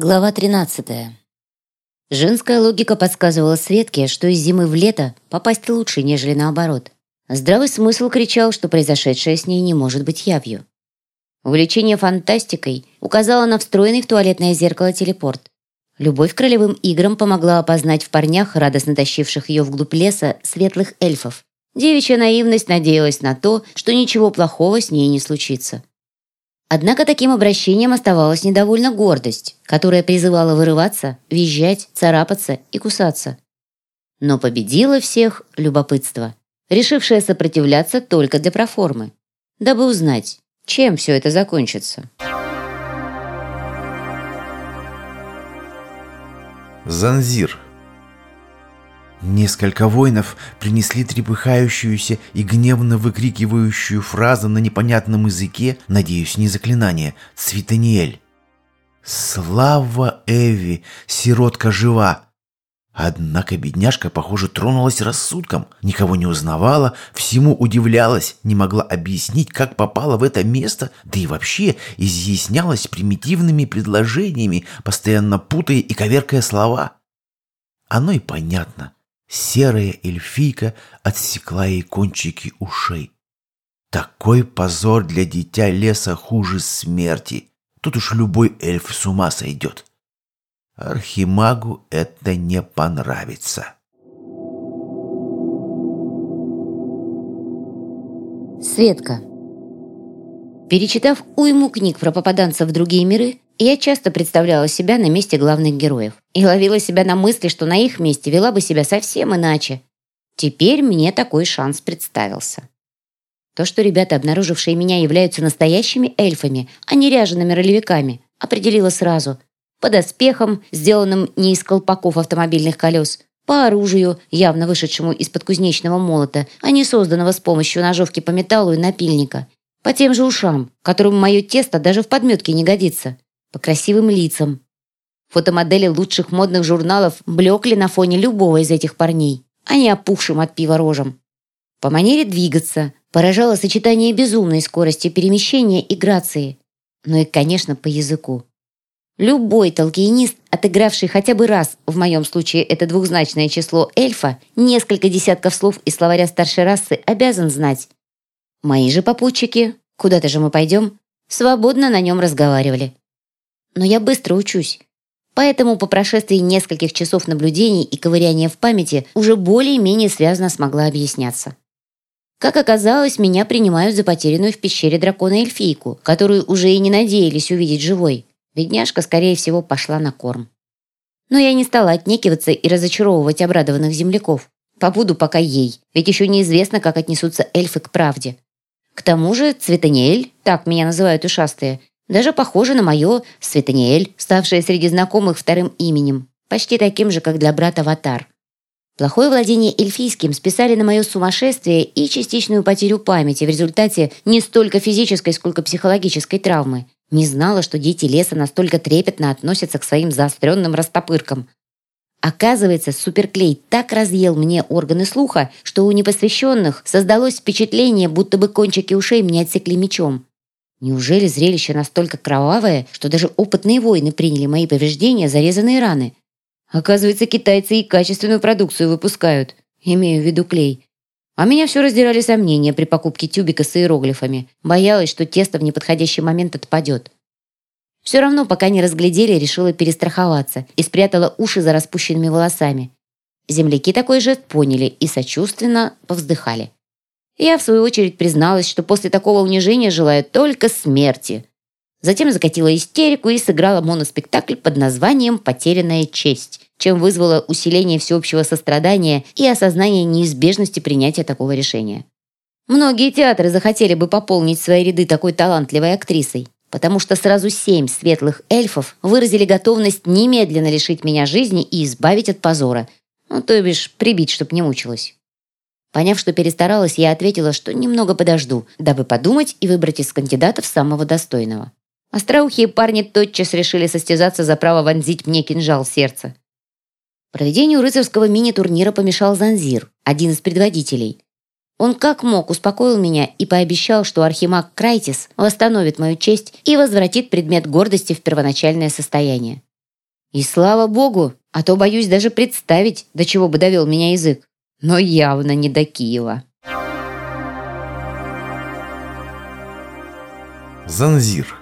Глава 13. Женская логика подсказывала Светке, что из зимы в лето попасть лучше, нежели наоборот. Здравый смысл кричал, что произошедшее с ней не может быть явью. Увлечение фантастикой указало на встроенный в туалетное зеркало телепорт. Любовь к ролевым играм помогла опознать в парнях, радостно тащивших ее вглубь леса, светлых эльфов. Девичья наивность надеялась на то, что ничего плохого с ней не случится. Однако таким обращением оставалась недовольна гордость, которая призывала вырываться, визжать, царапаться и кусаться. Но победило всех любопытство, решившее сопротивляться только для проформы, дабы узнать, чем все это закончится. Занзир Несколько воинов принесли трепыхающуюся и гневно выкрикивающую фразу на непонятном языке, надеюсь, не заклинание, «Цветаниэль». «Слава Эви! Сиротка жива!» Однако бедняжка, похоже, тронулась рассудком, никого не узнавала, всему удивлялась, не могла объяснить, как попала в это место, да и вообще изъяснялась примитивными предложениями, постоянно путая и коверкая слова. Оно и понятно. Серая эльфийка отсекла ей кончики ушей. Такой позор для дитя леса хуже смерти. Тут уж любой эльф с ума сойдет. Архимагу это не понравится. Светка. Перечитав уйму книг про попаданцев в другие миры, я часто представляла себя на месте главных героев и ловила себя на мысли, что на их месте вела бы себя совсем иначе. Теперь мне такой шанс представился. То, что ребята, обнаружившие меня, являются настоящими эльфами, а не ряжеными ролевиками, определила сразу. По доспехам, сделанным не из колпаков автомобильных колес, по оружию, явно вышедшему из-под кузнечного молота, а не созданного с помощью ножовки по металлу и напильника, по тем же ушам, которым мое тесто даже в подметке не годится по красивым лицам. Фотомодели лучших модных журналов блекли на фоне любого из этих парней, а не опухшим от пива рожем. По манере двигаться поражало сочетание безумной скорости перемещения и грации, но и, конечно, по языку. Любой толкиенист, отыгравший хотя бы раз, в моем случае это двухзначное число эльфа, несколько десятков слов из словаря старшей расы обязан знать. Мои же попутчики, куда-то же мы пойдем, свободно на нем разговаривали но я быстро учусь. Поэтому по прошествии нескольких часов наблюдений и ковыряния в памяти уже более-менее связно смогла объясняться. Как оказалось, меня принимают за потерянную в пещере дракона эльфийку, которую уже и не надеялись увидеть живой. Бедняжка, скорее всего, пошла на корм. Но я не стала отнекиваться и разочаровывать обрадованных земляков. Побуду пока ей, ведь еще неизвестно, как отнесутся эльфы к правде. К тому же Цветаниэль, так меня называют ушастые, даже похоже на мое Светаниэль, ставшее среди знакомых вторым именем, почти таким же, как для брата Ватар. Плохое владение эльфийским списали на мое сумасшествие и частичную потерю памяти в результате не столько физической, сколько психологической травмы. Не знала, что дети леса настолько трепетно относятся к своим заостренным растопыркам. Оказывается, суперклей так разъел мне органы слуха, что у непосвященных создалось впечатление, будто бы кончики ушей мне отсекли мечом. Неужели зрелище настолько кровавое, что даже опытные воины приняли мои повреждения за резаные раны? Оказывается, китайцы и качественную продукцию выпускают, имею в виду клей. А меня все раздирали сомнения при покупке тюбика с иероглифами. Боялась, что тесто в неподходящий момент отпадет. Все равно, пока не разглядели, решила перестраховаться и спрятала уши за распущенными волосами. Земляки такой жест поняли и сочувственно повздыхали. Я, в свою очередь, призналась, что после такого унижения желаю только смерти. Затем закатила истерику и сыграла моноспектакль под названием «Потерянная честь», чем вызвала усиление всеобщего сострадания и осознание неизбежности принятия такого решения. Многие театры захотели бы пополнить свои ряды такой талантливой актрисой, потому что сразу семь светлых эльфов выразили готовность немедленно лишить меня жизни и избавить от позора, ну, то бишь прибить, чтоб не мучилась. Поняв, что перестаралась, я ответила, что немного подожду, дабы подумать и выбрать из кандидатов самого достойного. Остроухие парни тотчас решили состязаться за право вонзить мне кинжал в сердце. Проведению рыцарского мини-турнира помешал Занзир, один из предводителей. Он как мог успокоил меня и пообещал, что архимаг Крайтис восстановит мою честь и возвратит предмет гордости в первоначальное состояние. И слава богу, а то боюсь даже представить, до чего бы довел меня язык. Но явно не до Киева. Занзир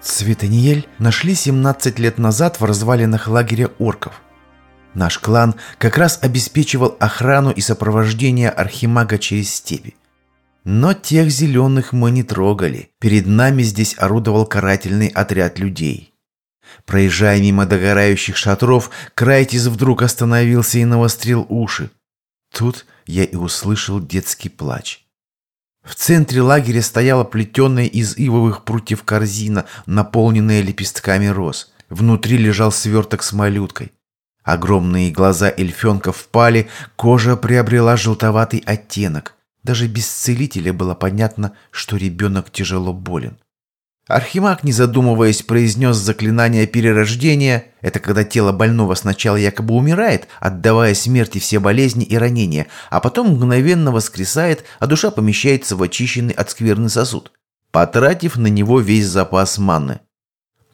Цветаниель нашли 17 лет назад в развалинах лагеря орков. Наш клан как раз обеспечивал охрану и сопровождение архимага через степи. Но тех зеленых мы не трогали. Перед нами здесь орудовал карательный отряд людей. Проезжая мимо догорающих шатров, Крайтис вдруг остановился и навострил уши. Тут я и услышал детский плач. В центре лагеря стояла плетеная из ивовых прутьев корзина, наполненная лепестками роз. Внутри лежал сверток с малюткой. Огромные глаза эльфенка впали, кожа приобрела желтоватый оттенок. Даже без целителя было понятно, что ребенок тяжело болен. Архимаг, не задумываясь, произнес заклинание перерождения. Это когда тело больного сначала якобы умирает, отдавая смерти все болезни и ранения, а потом мгновенно воскресает, а душа помещается в очищенный от скверны сосуд, потратив на него весь запас манны.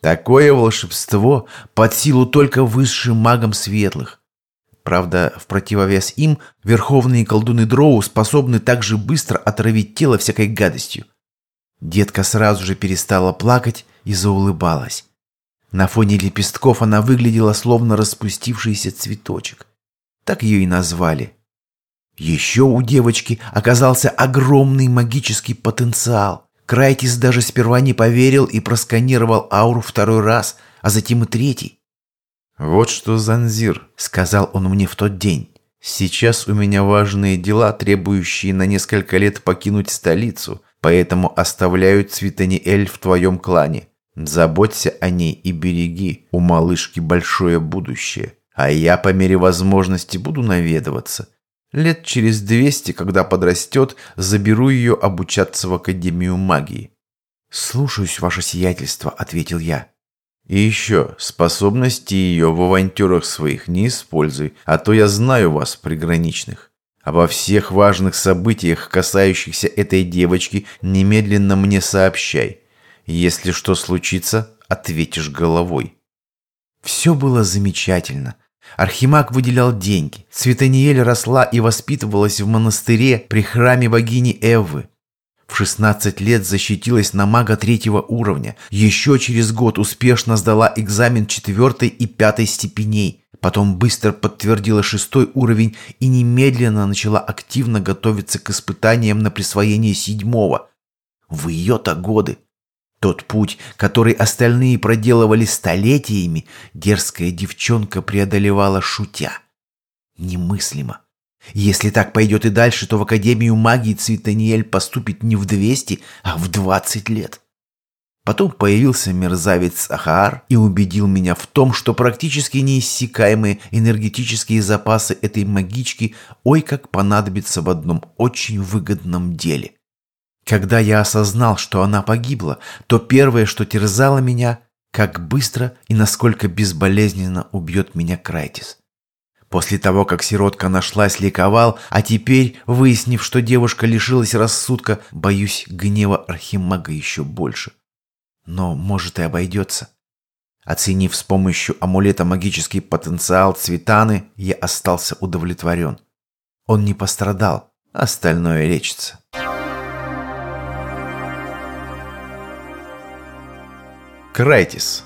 Такое волшебство под силу только высшим магам светлых. Правда, в противовес им, верховные колдуны Дроу способны также быстро отравить тело всякой гадостью. Детка сразу же перестала плакать и заулыбалась. На фоне лепестков она выглядела словно распустившийся цветочек. Так ее и назвали. Еще у девочки оказался огромный магический потенциал. Крайтис даже сперва не поверил и просканировал ауру второй раз, а затем и третий. «Вот что, Занзир», — сказал он мне в тот день. «Сейчас у меня важные дела, требующие на несколько лет покинуть столицу, поэтому оставляю Цветаниэль в твоем клане. Заботься о ней и береги, у малышки большое будущее. А я по мере возможности буду наведываться. Лет через двести, когда подрастет, заберу ее обучаться в Академию магии». «Слушаюсь, ваше сиятельство», — ответил я. «И еще, способности ее в авантюрах своих не используй, а то я знаю вас, приграничных. Обо всех важных событиях, касающихся этой девочки, немедленно мне сообщай. Если что случится, ответишь головой». Все было замечательно. Архимаг выделял деньги. Светаниель росла и воспитывалась в монастыре при храме богини Эввы. В 16 лет защитилась на мага третьего уровня. Еще через год успешно сдала экзамен четвертой и пятой степеней. Потом быстро подтвердила шестой уровень и немедленно начала активно готовиться к испытаниям на присвоение седьмого. В ее-то годы тот путь, который остальные проделывали столетиями, дерзкая девчонка преодолевала шутя. Немыслимо. Если так пойдет и дальше, то в Академию магии Цветаниэль поступит не в 200, а в 20 лет. Потом появился мерзавец Ахаар и убедил меня в том, что практически неиссякаемые энергетические запасы этой магички ой как понадобятся в одном очень выгодном деле – когда я осознал, что она погибла, то первое, что терзало меня, как быстро и насколько безболезненно убьет меня Крайтис. После того, как сиротка нашлась, ликовал, а теперь, выяснив, что девушка лишилась рассудка, боюсь гнева Архимага еще больше. Но, может, и обойдется. Оценив с помощью амулета магический потенциал Цветаны, я остался удовлетворен. Он не пострадал, остальное лечится. Крайтис.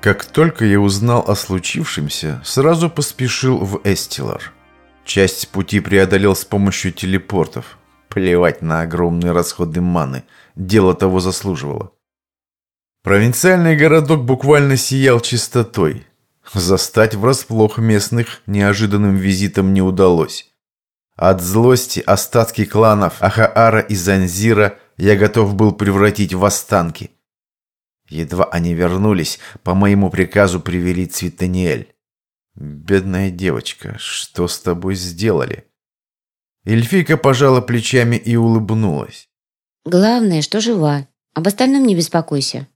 Как только я узнал о случившемся, сразу поспешил в Эстилар. Часть пути преодолел с помощью телепортов. Плевать на огромные расходы маны. Дело того заслуживало. Провинциальный городок буквально сиял чистотой. Застать врасплох местных неожиданным визитом не удалось. От злости остатки кланов Ахаара и Занзира я готов был превратить в останки – Едва они вернулись, по моему приказу привели Цветаниэль. «Бедная девочка, что с тобой сделали?» Эльфийка пожала плечами и улыбнулась. «Главное, что жива. Об остальном не беспокойся».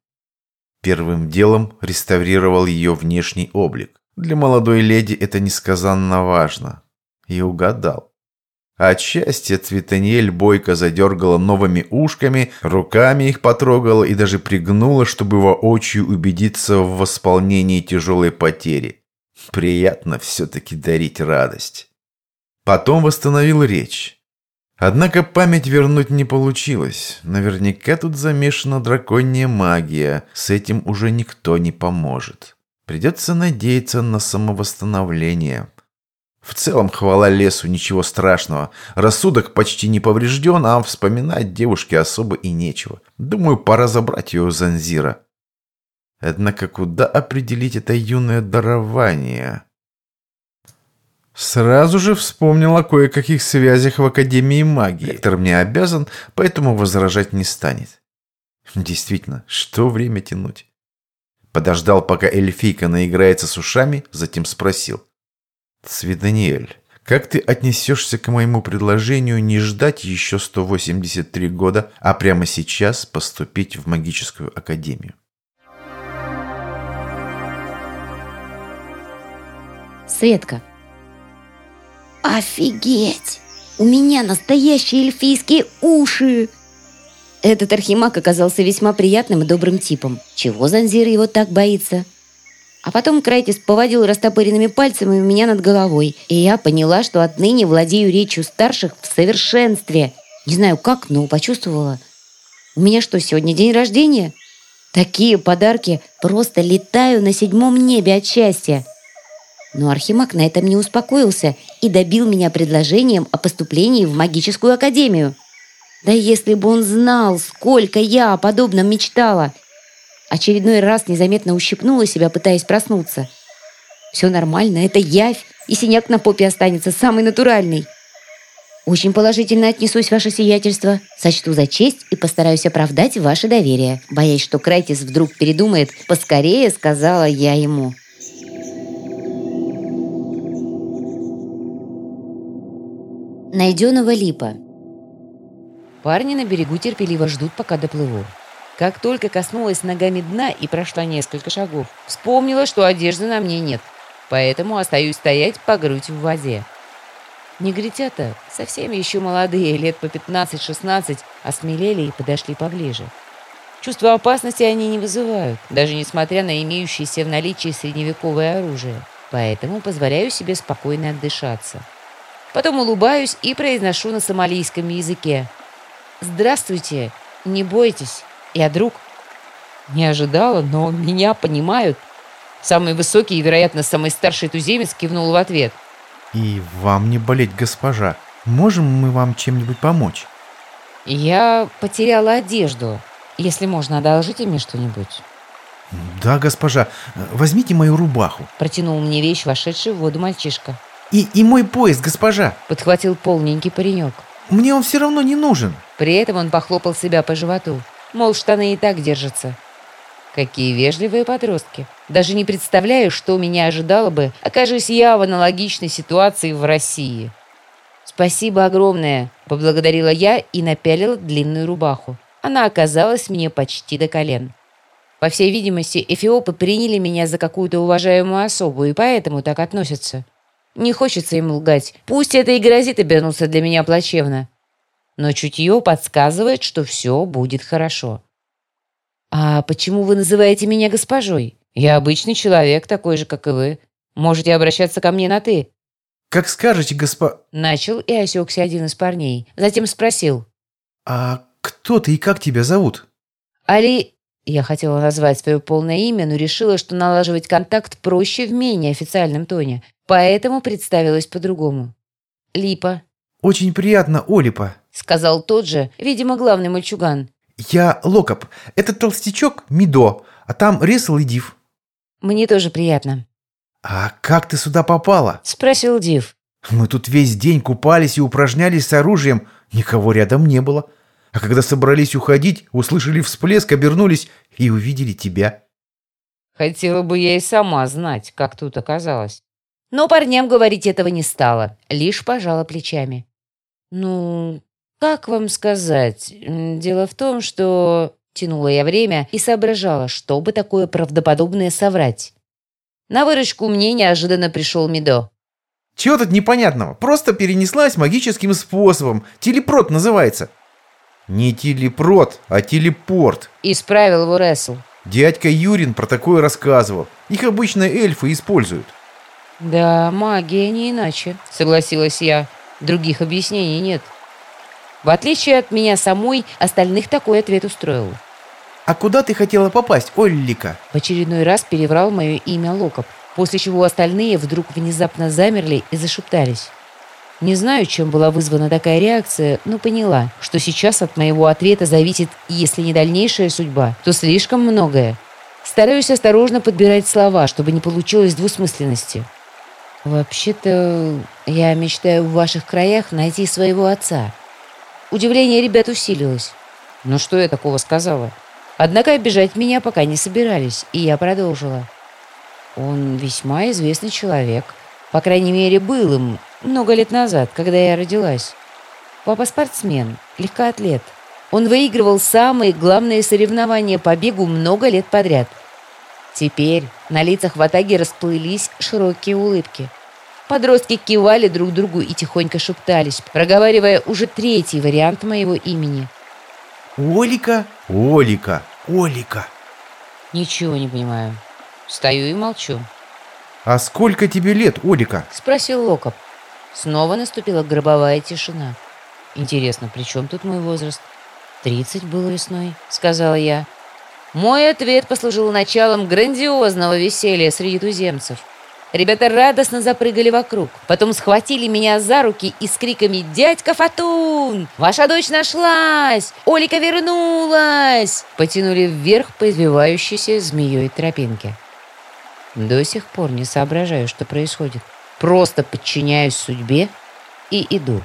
Первым делом реставрировал ее внешний облик. Для молодой леди это несказанно важно. И угадал. От счастья Цветаниэль бойко задергала новыми ушками, руками их потрогала и даже пригнула, чтобы воочию убедиться в восполнении тяжелой потери. Приятно все-таки дарить радость. Потом восстановил речь. Однако память вернуть не получилось. Наверняка тут замешана драконья магия. С этим уже никто не поможет. Придется надеяться на самовосстановление. В целом, хвала лесу, ничего страшного. Рассудок почти не поврежден, а вспоминать девушке особо и нечего. Думаю, пора забрать ее у Занзира. Однако куда определить это юное дарование? Сразу же вспомнил о кое-каких связях в Академии магии. Ректор мне обязан, поэтому возражать не станет. Действительно, что время тянуть? Подождал, пока эльфийка наиграется с ушами, затем спросил. Свиданиэль, как ты отнесешься к моему предложению не ждать еще 183 года, а прямо сейчас поступить в магическую академию? Светка. Офигеть! У меня настоящие эльфийские уши! Этот архимаг оказался весьма приятным и добрым типом. Чего Занзир его так боится? А потом Крайтис поводил растопыренными пальцами у меня над головой, и я поняла, что отныне владею речью старших в совершенстве. Не знаю как, но почувствовала. У меня что, сегодня день рождения? Такие подарки просто летаю на седьмом небе от счастья. Но Архимаг на этом не успокоился и добил меня предложением о поступлении в магическую академию. Да если бы он знал, сколько я о подобном мечтала – Очередной раз незаметно ущипнула себя, пытаясь проснуться. Все нормально, это явь, и синяк на попе останется самый натуральный. Очень положительно отнесусь, ваше сиятельство. Сочту за честь и постараюсь оправдать ваше доверие. Боясь, что Крайтис вдруг передумает, поскорее сказала я ему. Найденного липа. Парни на берегу терпеливо ждут, пока доплыву. Как только коснулась ногами дна и прошла несколько шагов, вспомнила, что одежды на мне нет, поэтому остаюсь стоять по грудь в воде. Негритята, совсем еще молодые, лет по 15-16, осмелели и подошли поближе. Чувство опасности они не вызывают, даже несмотря на имеющееся в наличии средневековое оружие. Поэтому позволяю себе спокойно отдышаться. Потом улыбаюсь и произношу на сомалийском языке. «Здравствуйте! Не бойтесь!» Я друг. Не ожидала, но меня понимают. Самый высокий и, вероятно, самый старший туземец кивнул в ответ. «И вам не болеть, госпожа. Можем мы вам чем-нибудь помочь?» «Я потеряла одежду. Если можно, одолжите мне что-нибудь». «Да, госпожа. Возьмите мою рубаху». Протянул мне вещь, вошедший в воду мальчишка. «И, и мой поезд, госпожа». Подхватил полненький паренек. «Мне он все равно не нужен». При этом он похлопал себя по животу. Мол, штаны и так держатся. Какие вежливые подростки. Даже не представляю, что меня ожидало бы, окажись я в аналогичной ситуации в России. «Спасибо огромное», — поблагодарила я и напялила длинную рубаху. Она оказалась мне почти до колен. По всей видимости, эфиопы приняли меня за какую-то уважаемую особу и поэтому так относятся. Не хочется им лгать. Пусть это и грозит обернуться для меня плачевно но чутье подсказывает, что все будет хорошо. «А почему вы называете меня госпожой? Я обычный человек, такой же, как и вы. Можете обращаться ко мне на «ты». «Как скажете, госпо...» Начал и осекся один из парней. Затем спросил. «А кто ты и как тебя зовут?» «Али...» Я хотела назвать свое полное имя, но решила, что налаживать контакт проще в менее официальном тоне, поэтому представилась по-другому. «Липа». «Очень приятно, Олипа», сказал тот же, видимо, главный мальчуган. «Я Локоп. Этот толстячок – Мидо, а там Ресл и Див». «Мне тоже приятно». «А как ты сюда попала?» – спросил Див. «Мы тут весь день купались и упражнялись с оружием. Никого рядом не было. А когда собрались уходить, услышали всплеск, обернулись и увидели тебя». Хотела бы я и сама знать, как тут оказалось. Но парням говорить этого не стала, лишь пожала плечами. «Ну, «Как вам сказать? Дело в том, что...» Тянула я время и соображала, что бы такое правдоподобное соврать. На выручку мне неожиданно пришел Медо. Чего тут непонятного? Просто перенеслась магическим способом. Телепрот называется. Не телепрот, а телепорт. Исправил его Рессел. Дядька Юрин про такое рассказывал. Их обычно эльфы используют. Да, магия не иначе, согласилась я. Других объяснений нет. В отличие от меня самой, остальных такой ответ устроил. А куда ты хотела попасть, Оллика? В очередной раз переврал мое имя Локоп, после чего остальные вдруг внезапно замерли и зашептались. Не знаю, чем была вызвана такая реакция, но поняла, что сейчас от моего ответа зависит, если не дальнейшая судьба, то слишком многое. Стараюсь осторожно подбирать слова, чтобы не получилось двусмысленности. «Вообще-то, я мечтаю в ваших краях найти своего отца». Удивление ребят усилилось. «Ну что я такого сказала?» Однако обижать меня пока не собирались, и я продолжила. «Он весьма известный человек. По крайней мере, был им много лет назад, когда я родилась. Папа спортсмен, легкоатлет. Он выигрывал самые главные соревнования по бегу много лет подряд. Теперь на лицах в Атаге расплылись широкие улыбки. Подростки кивали друг другу и тихонько шептались, проговаривая уже третий вариант моего имени. Олика, Олика, Олика. Ничего не понимаю. Стою и молчу. А сколько тебе лет, Олика? Спросил Локоп. Снова наступила гробовая тишина. Интересно, при чем тут мой возраст? «Тридцать было весной», — сказала я. Мой ответ послужил началом грандиозного веселья среди туземцев. Ребята радостно запрыгали вокруг, потом схватили меня за руки и с криками «Дядька Фатун! Ваша дочь нашлась! Олика вернулась!» потянули вверх по извивающейся змеей тропинке. До сих пор не соображаю, что происходит. Просто подчиняюсь судьбе и иду.